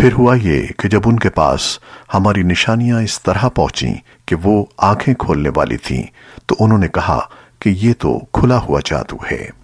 پھر ہوا یہ کہ جب ان کے پاس ہماری نشانیاں اس طرح پہنچیں کہ وہ آنکھیں کھولنے والی تھیں، تو انہوں نے کہا کہ یہ تو کھلا ہوا جادو ہے۔